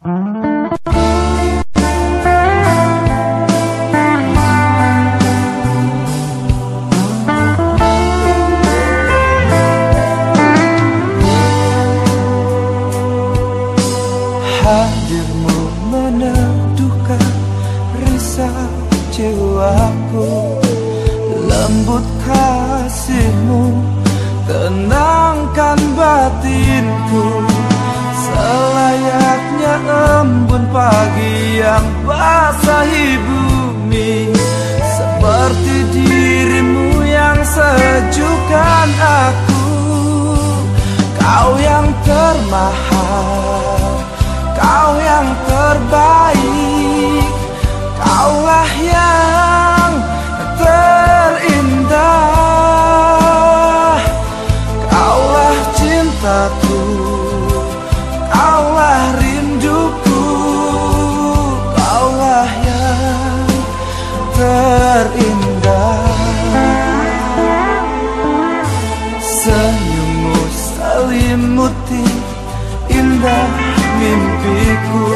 Hadirmu meneduhkan rasa jiwaku. Lembut kasihmu tenangkan batinku. Selayak embun pagi yang basahi bumi Seperti dirimu yang sejukkan aku. Kau yang termahal, kau yang terbaik. terindah Senyummu selimuti indah mimpiku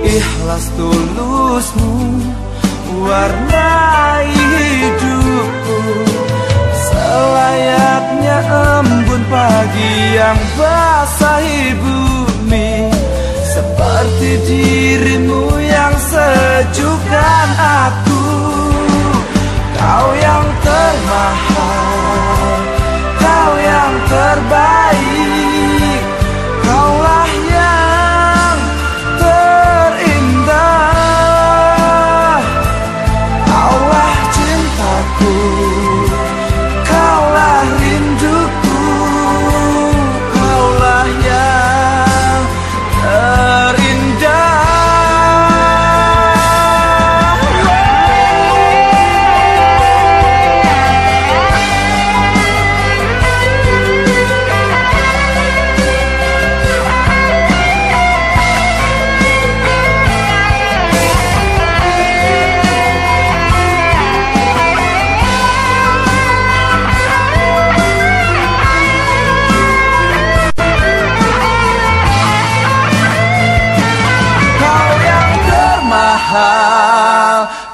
Ikhlas tulusmu warnai hidupku Selayaknya embun pagi yang basahi bumi Seperti dia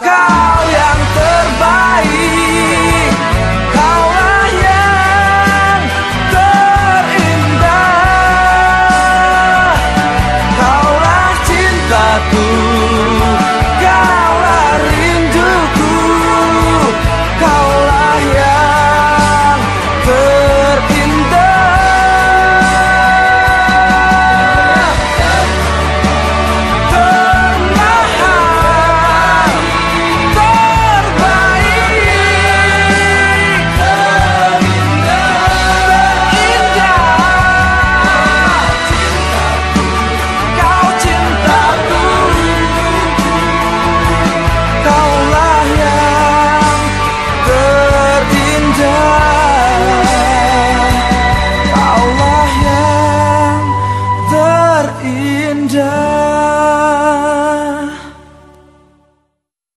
Calha